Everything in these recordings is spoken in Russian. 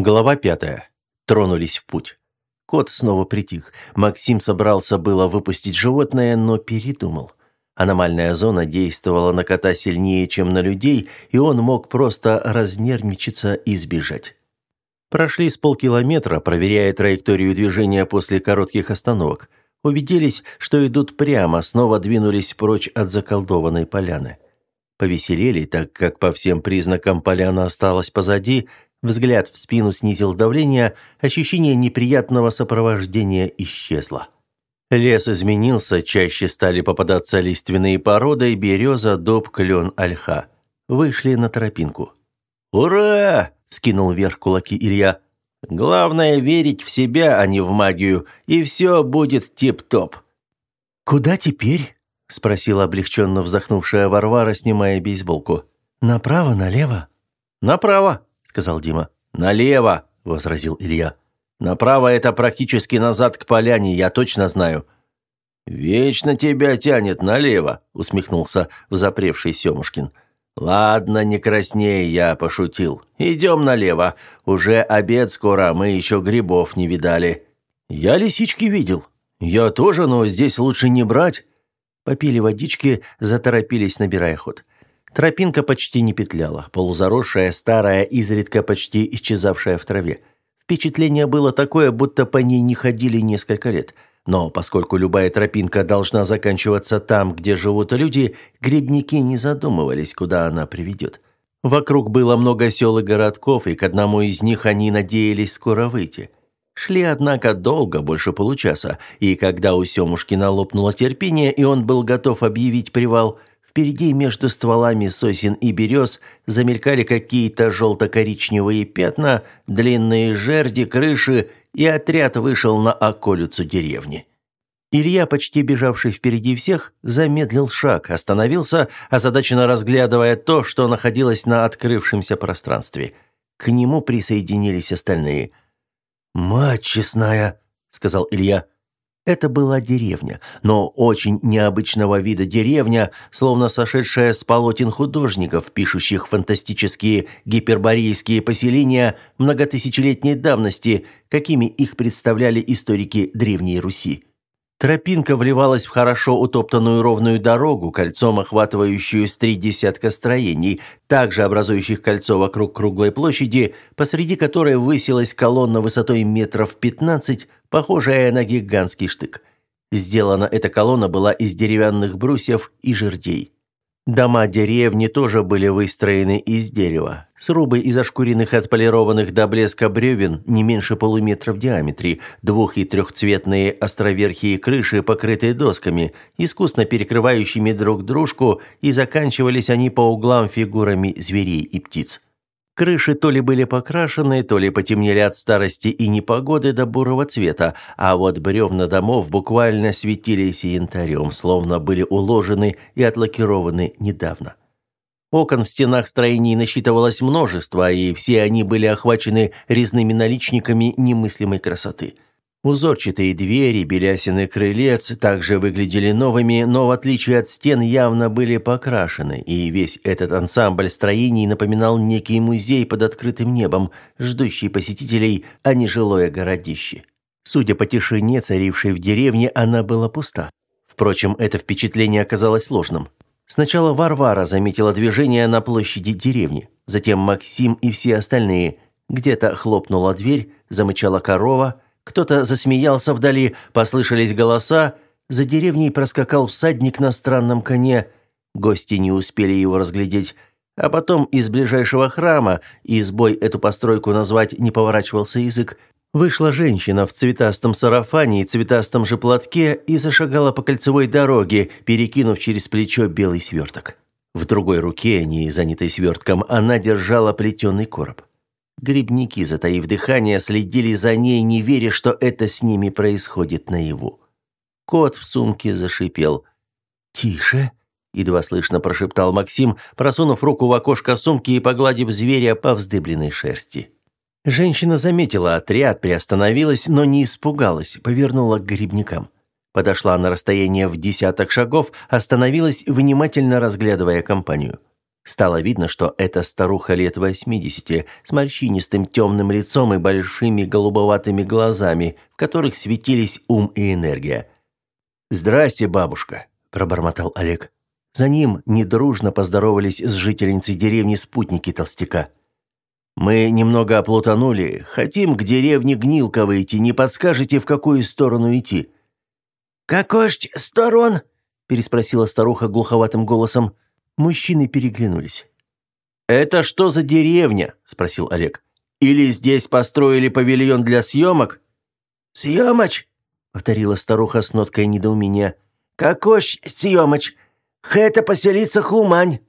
Глава пятая. Тронулись в путь. Кот снова притих. Максим собрался было выпустить животное, но передумал. Аномальная зона действовала на кота сильнее, чем на людей, и он мог просто разнервничаться и сбежать. Прошли с полкилометра, проверяя траекторию движения после коротких остановок. Убедились, что идут прямо, снова двинулись прочь от заколдованной поляны. Повеселели, так как по всем признакам поляна осталась позади, Взгляд в спину снизил давление, ощущение неприятного сопровождения исчезло. Лес изменился, чаще стали попадаться лиственные породы, береза, дуб, клен, ольха. Вышли на тропинку. «Ура!» – скинул вверх кулаки Илья. «Главное верить в себя, а не в магию, и все будет тип-топ». «Куда теперь?» – спросила облегченно вздохнувшая Варвара, снимая бейсболку. «Направо, налево?» «Направо», сказал Дима. Налево, возразил Илья. Направо это практически назад к поляне, я точно знаю. Вечно тебя тянет налево, усмехнулся взапревший Семушкин. Ладно, не красней, я пошутил. Идем налево. Уже обед скоро, мы еще грибов не видали. Я лисички видел. Я тоже, но здесь лучше не брать. Попили водички, заторопились, набирая ход. Тропинка почти не петляла, полузаросшая, старая, изредка почти исчезавшая в траве. Впечатление было такое, будто по ней не ходили несколько лет. Но поскольку любая тропинка должна заканчиваться там, где живут люди, грибники не задумывались, куда она приведет. Вокруг было много сел и городков, и к одному из них они надеялись скоро выйти. Шли, однако, долго, больше получаса, и когда у Семушкина лопнуло терпение, и он был готов объявить привал, Впереди между стволами сосен и берез замелькали какие-то желто-коричневые пятна, длинные жерди, крыши, и отряд вышел на околицу деревни. Илья, почти бежавший впереди всех, замедлил шаг, остановился, озадаченно разглядывая то, что находилось на открывшемся пространстве. К нему присоединились остальные. «Мать честная!» — сказал Илья. Это была деревня, но очень необычного вида деревня, словно сошедшая с полотен художников, пишущих фантастические гиперборейские поселения многотысячелетней давности, какими их представляли историки Древней Руси. Тропинка вливалась в хорошо утоптанную ровную дорогу, кольцом охватывающую с три десятка строений, также образующих кольцо вокруг круглой площади, посреди которой высилась колонна высотой метров пятнадцать, похожая на гигантский штык. Сделана эта колонна была из деревянных брусьев и жердей. Дома деревни тоже были выстроены из дерева. Срубы из ошкуренных отполированных до блеска бревен не меньше полуметра в диаметре, двух- и трехцветные островерхие крыши, покрытые досками, искусно перекрывающими друг дружку, и заканчивались они по углам фигурами зверей и птиц. Крыши то ли были покрашены, то ли потемнели от старости и непогоды до бурого цвета, а вот бревна домов буквально светились янтарем, словно были уложены и отлакированы недавно. Окон в стенах строений насчитывалось множество, и все они были охвачены резными наличниками немыслимой красоты – Узорчатые двери, белясины крылец также выглядели новыми, но в отличие от стен явно были покрашены, и весь этот ансамбль строений напоминал некий музей под открытым небом, ждущий посетителей, а не жилое городище. Судя по тишине, царившей в деревне, она была пуста. Впрочем, это впечатление оказалось ложным. Сначала Варвара заметила движение на площади деревни, затем Максим и все остальные. Где-то хлопнула дверь, замычала корова – кто-то засмеялся вдали, послышались голоса. За деревней проскакал всадник на странном коне. Гости не успели его разглядеть. А потом из ближайшего храма, избой эту постройку назвать не поворачивался язык, вышла женщина в цветастом сарафане и цветастом же платке и зашагала по кольцевой дороге, перекинув через плечо белый сверток. В другой руке, не занятой свертком, она держала плетеный короб. Грибники, затаив дыхание, следили за ней, не веря, что это с ними происходит наяву. Кот в сумке зашипел. «Тише!» – едва слышно прошептал Максим, просунув руку в окошко сумки и погладив зверя по вздыбленной шерсти. Женщина заметила отряд, приостановилась, но не испугалась, повернула к грибникам. Подошла на расстояние в десяток шагов, остановилась, внимательно разглядывая компанию. Стало видно, что это старуха лет 80, с морщинистым темным лицом и большими голубоватыми глазами, в которых светились ум и энергия. «Здрасте, бабушка», – пробормотал Олег. За ним недружно поздоровались с жительницей деревни спутники толстяка. «Мы немного оплутанули. Хотим к деревне Гнилка выйти. Не подскажете, в какую сторону идти?» «Какой ж сторон?» – переспросила старуха глуховатым голосом. Мужчины переглянулись. «Это что за деревня?» – спросил Олег. «Или здесь построили павильон для съемок?» «Съемоч?» – повторила старуха с ноткой недоумения. «Какой ж съемоч? Это поселиться Хлумань».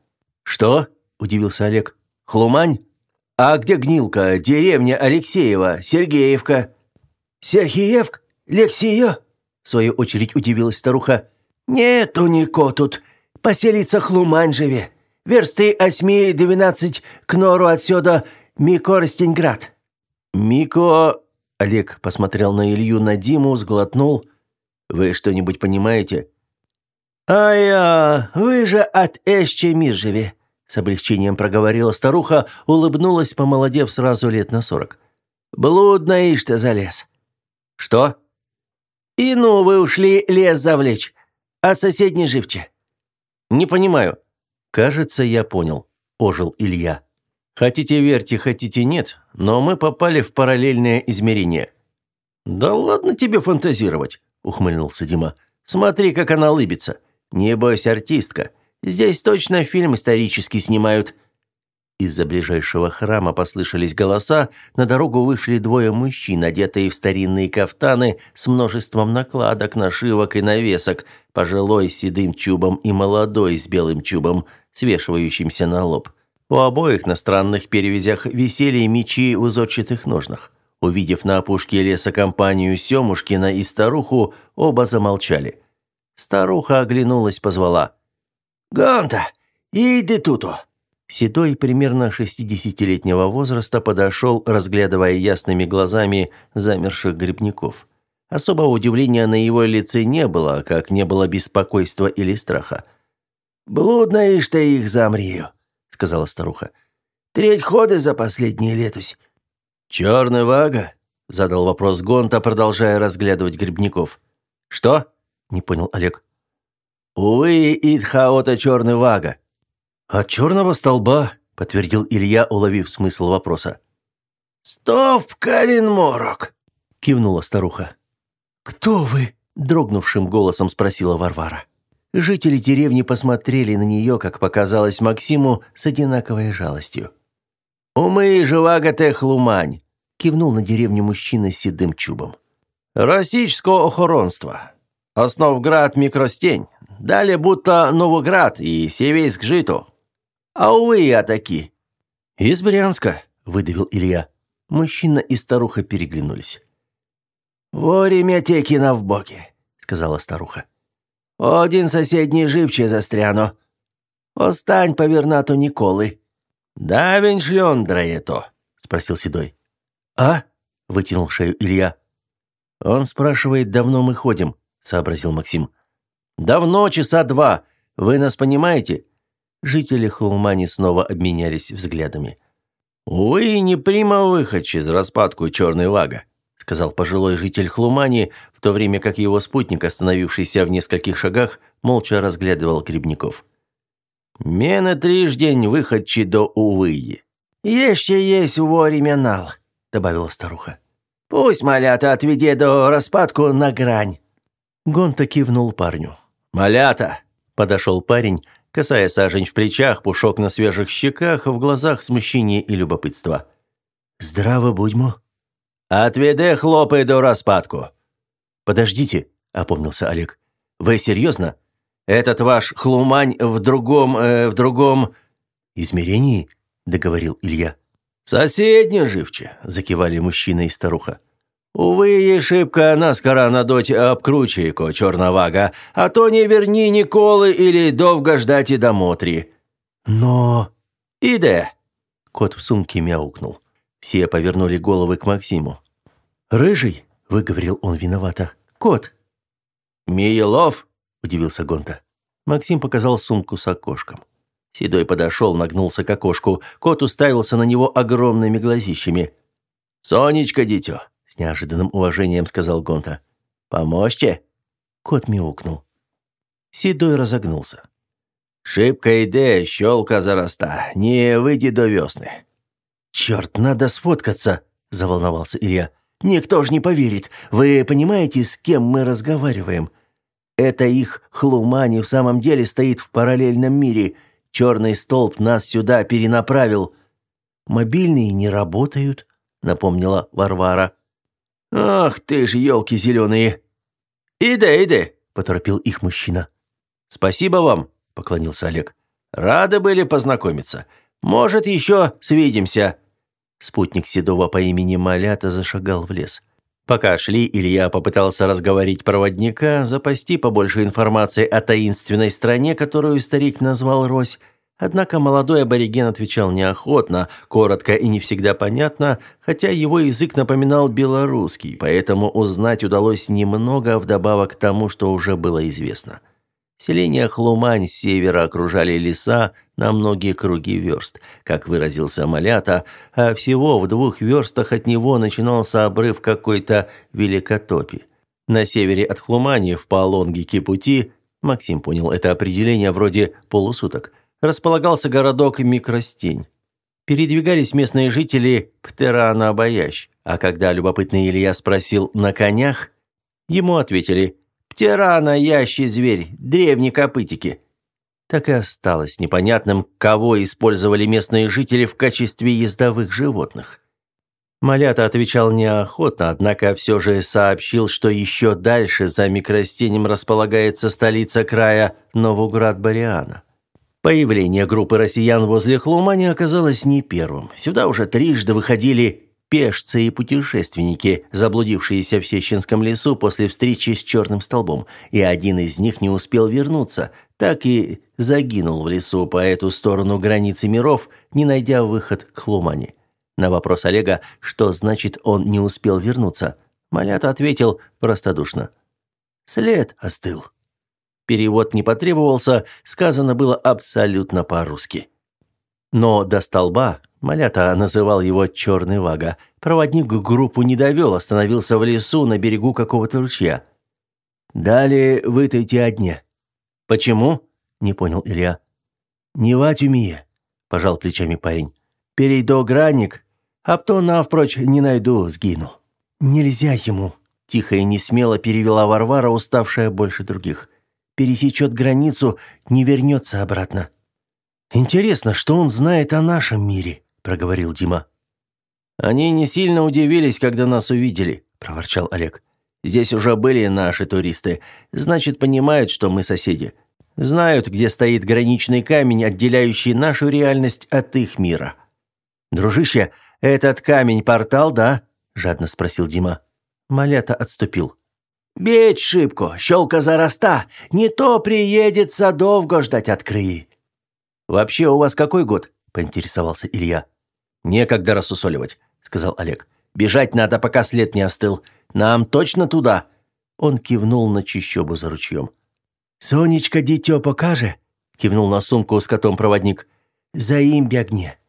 «Что?» – удивился Олег. «Хлумань? А где Гнилка? Деревня Алексеева, Сергеевка?» «Сергеевк? Лексиё?» В свою очередь удивилась старуха. «Нету нико тут. Поселиться Хлумань живе. Версты осьми двенадцать к нору отсюда Мико Ростенград». «Мико...» Олег посмотрел на Илью, на Диму, сглотнул. «Вы что-нибудь понимаете?» «А я, вы же от Эщи Миржеве», с облегчением проговорила старуха, улыбнулась, помолодев сразу лет на сорок. «Блудно ишь ты залез». «Что?» «И ну вы ушли лес завлечь. От соседней живче». «Не понимаю». «Кажется, я понял», – ожил Илья. «Хотите верьте, хотите нет, но мы попали в параллельное измерение». «Да ладно тебе фантазировать», – ухмыльнулся Дима. «Смотри, как она лыбится. Не бойся, артистка. Здесь точно фильм исторический снимают». Из-за ближайшего храма послышались голоса, на дорогу вышли двое мужчин, одетые в старинные кафтаны с множеством накладок, нашивок и навесок, пожилой с седым чубом и молодой с белым чубом, свешивающимся на лоб. У обоих на странных перевязях висели мечи в узорчатых ножнах. Увидев на опушке леса компанию Семушкина и старуху, оба замолчали. Старуха оглянулась, позвала – «Гонта, иди туту!» Седой, примерно шестидесятилетнего возраста, подошел, разглядывая ясными глазами замерших грибников. Особого удивления на его лице не было, как не было беспокойства или страха. «Блудно ишь ты их замрию», — сказала старуха. «Треть ходы за последние летусь». «Черный вага?» — задал вопрос Гонта, продолжая разглядывать грибников. «Что?» — не понял Олег. «Увы, Идхаота черный вага». «От черного столба», — подтвердил Илья, уловив смысл вопроса. «Стов Калинморок», — кивнула старуха. «Кто вы?» — дрогнувшим голосом спросила Варвара. Жители деревни посмотрели на нее, как показалось Максиму, с одинаковой жалостью. «Умы живага техлумань», — кивнул на деревню мужчина с седым чубом. «Российское охоронство. Основград микростень. Далее будто Новоград и Севейск житу. А увы, я таки». «Из Брянска», — выдавил Илья. Мужчина и старуха переглянулись. «Время текина в боке», — сказала старуха. «Один соседний живче застряну. Остань по вернату Николы». «Да, вень шлен драет-то», — спросил Седой. «А?» — вытянул шею Илья. «Он спрашивает, давно мы ходим», — сообразил Максим. Давно, часа два. Вы нас понимаете?» Жители Хаумани снова обменялись взглядами. «Увы, не прима выход из распадку черной вага», сказал пожилой житель Хлумани, в то время как его спутник, остановившийся в нескольких шагах, молча разглядывал грибников. «Мене триждень выходчи до увыи». «Еще есть вовремя нал», — добавила старуха. «Пусть малята отведи до распадку на грань». Гонта кивнул парню. «Малята!» – подошел парень, касая сажень в плечах, пушок на свежих щеках, в глазах смущение и любопытство. «Здраво будьмо!» «Отведе хлопай до распадку!» «Подождите!» – опомнился Олег. «Вы серьезно? Этот ваш хлумань в другом... Э, в другом...» «Измерении?» – договорил Илья. «Соседне живче!» – закивали мужчина и старуха. Увы, ей шибко наскоро надоть обкручейко, черновага, а то не верни Николы или довго ждать и до Мотри. Но... Иде. Кот в сумке мяукнул. Все повернули головы к Максиму. «Рыжий», — выговорил он виновато. «Кот». «Миелов?» — удивился Гонта. Максим показал сумку с окошком. Седой подошел, нагнулся к окошку. Кот уставился на него огромными глазищами. «Сонечка, дитё!» – неожиданным уважением сказал Гонта. «Поможете?» Кот мяукнул. Седой разогнулся. «Шибко иде, щелка зароста. Не выйди до весны». «Черт, надо сфоткаться!» – заволновался Илья. «Никто ж не поверит. Вы понимаете, с кем мы разговариваем? Это их хлумани в самом деле стоит в параллельном мире. Черный столб нас сюда перенаправил». «Мобильные не работают», – напомнила Варвара. «Ах ты ж, елки зеленые!» «Иди, иди!» – поторопил их мужчина. «Спасибо вам!» – поклонился Олег. «Рады были познакомиться. Может, еще свидимся!» Спутник Седова по имени Малята зашагал в лес. Пока шли, Илья попытался разговорить проводника, запасти побольше информации о таинственной стране, которую старик назвал Рось, Однако молодой абориген отвечал неохотно, коротко и не всегда понятно, хотя его язык напоминал белорусский, поэтому узнать удалось немного вдобавок к тому, что уже было известно. Селение Хлумань с севера окружали леса на многие круги верст, как выразился Малята, а всего в двух верстах от него начинался обрыв какой-то великотопи. На севере от Хлумани в Палонгике пути, Максим понял это определение вроде полусуток, располагался городок Микростень. Передвигались местные жители Птерана-Боящ, а когда любопытный Илья спросил «на конях?», ему ответили «Птерана, ящий зверь, древние копытики». Так и осталось непонятным, кого использовали местные жители в качестве ездовых животных. Малята отвечал неохотно, однако все же сообщил, что еще дальше за микростенем располагается столица края Новоград-Бариана. Появление группы россиян возле Хлумани оказалось не первым. Сюда уже трижды выходили пешцы и путешественники, заблудившиеся в Сещинском лесу после встречи с черным столбом, и один из них не успел вернуться, так и загинул в лесу по эту сторону границы миров, не найдя выход к Хлумани. На вопрос Олега, что значит он не успел вернуться, Малята ответил простодушно. «След остыл». Перевод не потребовался, сказано было абсолютно по-русски. Но до столба, Малята называл его «Черный Вага», проводник группу не довел, остановился в лесу на берегу какого-то ручья. «Далее вытайте одни». «Почему?» – не понял Илья. «Не вать умея», – пожал плечами парень. «Перейду граник, а то навпрочь не найду, сгину». «Нельзя ему», – тихо и несмело перевела Варвара, уставшая больше других пересечет границу, не вернется обратно. Интересно, что он знает о нашем мире, проговорил Дима. Они не сильно удивились, когда нас увидели, проворчал Олег. Здесь уже были наши туристы, значит, понимают, что мы соседи. Знают, где стоит граничный камень, отделяющий нашу реальность от их мира. Дружище, этот камень портал, да? жадно спросил Дима. Малята отступил. Бить шибко, щелка зароста, не то приедется довго ждать открыи. Вообще у вас какой год? поинтересовался Илья. Некогда рассусоливать, сказал Олег. Бежать надо, пока след не остыл. Нам точно туда. Он кивнул на чищобу за ручьем. «Сонечка дитё покаже?» – кивнул на сумку с котом проводник. «За им бегне».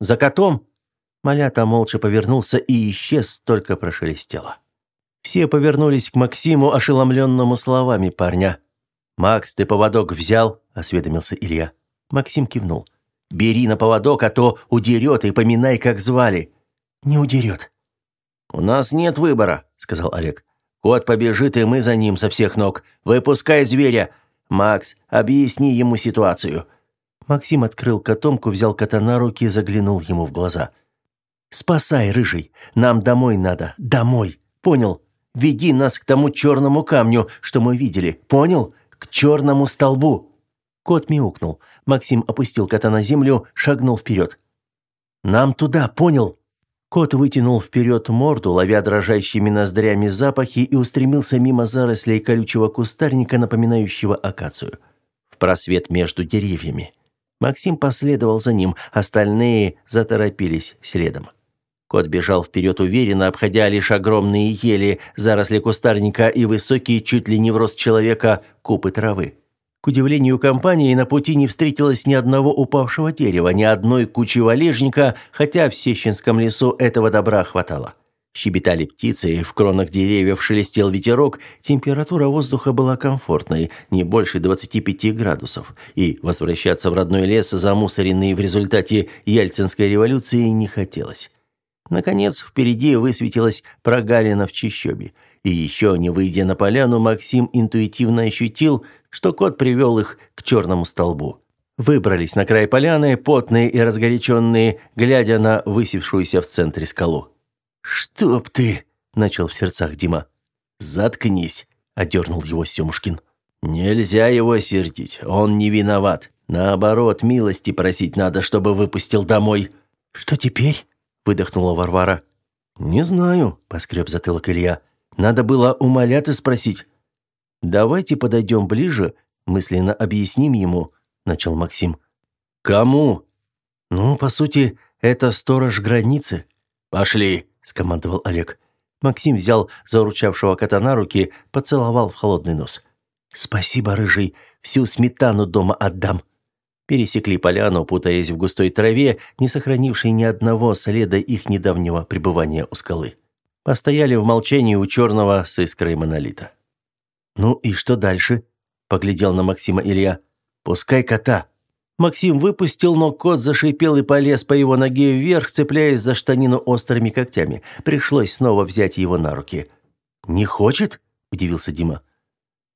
«За котом?» Малята молча повернулся и исчез, только прошелестело. Все повернулись к Максиму, ошеломленному словами парня. «Макс, ты поводок взял?» – осведомился Илья. Максим кивнул. «Бери на поводок, а то удерет и поминай, как звали». «Не удерет». «У нас нет выбора», – сказал Олег. «Кот побежит, и мы за ним со всех ног. Выпускай зверя. Макс, объясни ему ситуацию». Максим открыл котомку, взял кота на руки и заглянул ему в глаза. «Спасай, рыжий. Нам домой надо. Домой. Понял? Веди нас к тому черному камню, что мы видели. Понял? К черному столбу». Кот мяукнул. Максим опустил кота на землю, шагнул вперед. «Нам туда, понял?» Кот вытянул вперед морду, ловя дрожащими ноздрями запахи, и устремился мимо зарослей колючего кустарника, напоминающего акацию. В просвет между деревьями. Максим последовал за ним, остальные заторопились следом. Кот бежал вперед уверенно, обходя лишь огромные ели, заросли кустарника и высокие, чуть ли не в рост человека, купы травы. К удивлению компании, на пути не встретилось ни одного упавшего дерева, ни одной кучи валежника, хотя в Сещинском лесу этого добра хватало. Щебетали птицы, в кронах деревьев шелестел ветерок, температура воздуха была комфортной, не больше 25 градусов, и возвращаться в родной лес, замусоренный в результате Яльцинской революции, не хотелось. Наконец, впереди высветилась прогалина в чащобе. И еще не выйдя на поляну, Максим интуитивно ощутил, что кот привел их к черному столбу. Выбрались на край поляны, потные и разгоряченные, глядя на высевшуюся в центре скалу. «Чтоб ты!» – начал в сердцах Дима. «Заткнись!» – одернул его Семушкин. «Нельзя его сердить, он не виноват. Наоборот, милости просить надо, чтобы выпустил домой». «Что теперь?» – выдохнула Варвара. «Не знаю», – поскреб затылок Илья. «Надо было у Маляты спросить». «Давайте подойдем ближе, мысленно объясним ему», – начал Максим. «Кому?» «Ну, по сути, это сторож границы». «Пошли», – скомандовал Олег. Максим взял заручавшего кота на руки, поцеловал в холодный нос. «Спасибо, рыжий, всю сметану дома отдам». Пересекли поляну, путаясь в густой траве, не сохранившей ни одного следа их недавнего пребывания у скалы. Постояли в молчании у черного с искрой монолита. «Ну и что дальше?» – поглядел на Максима Илья. «Пускай кота». Максим выпустил, но кот зашипел и полез по его ноге вверх, цепляясь за штанину острыми когтями. Пришлось снова взять его на руки. «Не хочет?» – удивился Дима.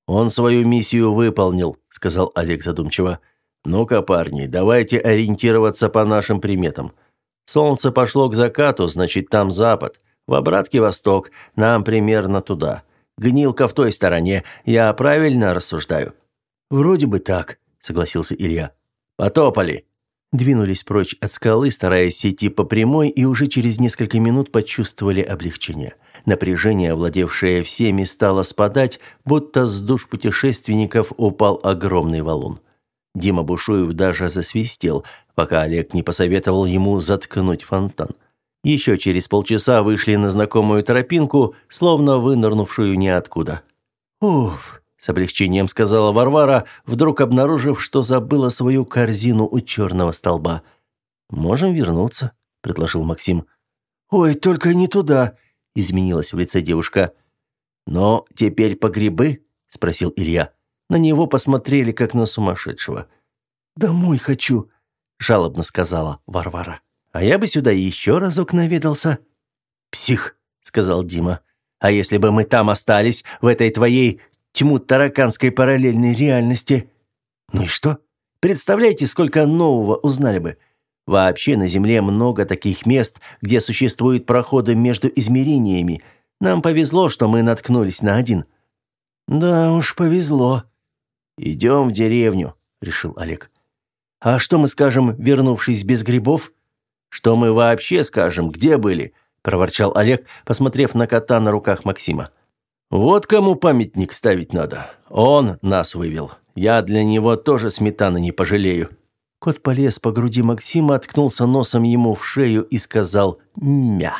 «Он свою миссию выполнил», – сказал Олег задумчиво. «Ну-ка, парни, давайте ориентироваться по нашим приметам. Солнце пошло к закату, значит, там запад. В обратке восток, нам примерно туда. Гнилка в той стороне. Я правильно рассуждаю?» «Вроде бы так», — согласился Илья. «Потопали». Двинулись прочь от скалы, стараясь идти по прямой, и уже через несколько минут почувствовали облегчение. Напряжение, овладевшее всеми, стало спадать, будто с душ путешественников упал огромный валун. Дима Бушуев даже засвистел, пока Олег не посоветовал ему заткнуть фонтан. Еще через полчаса вышли на знакомую тропинку, словно вынырнувшую ниоткуда. «Уф!» – с облегчением сказала Варвара, вдруг обнаружив, что забыла свою корзину у черного столба. «Можем вернуться», – предложил Максим. «Ой, только не туда», – изменилась в лице девушка. «Но теперь по грибы?» – спросил Илья. На него посмотрели, как на сумасшедшего. «Домой хочу», – жалобно сказала Варвара. «А я бы сюда еще разок наведался». «Псих», – сказал Дима. «А если бы мы там остались, в этой твоей тьму тараканской параллельной реальности?» «Ну и что? Представляете, сколько нового узнали бы?» Вообще на Земле много таких мест, где существуют проходы между измерениями. Нам повезло, что мы наткнулись на один». «Да уж, повезло», «Идем в деревню», — решил Олег. «А что мы скажем, вернувшись без грибов?» «Что мы вообще скажем, где были?» – проворчал Олег, посмотрев на кота на руках Максима. «Вот кому памятник ставить надо. Он нас вывел. Я для него тоже сметаны не пожалею». Кот полез по груди Максима, откнулся носом ему в шею и сказал «мя».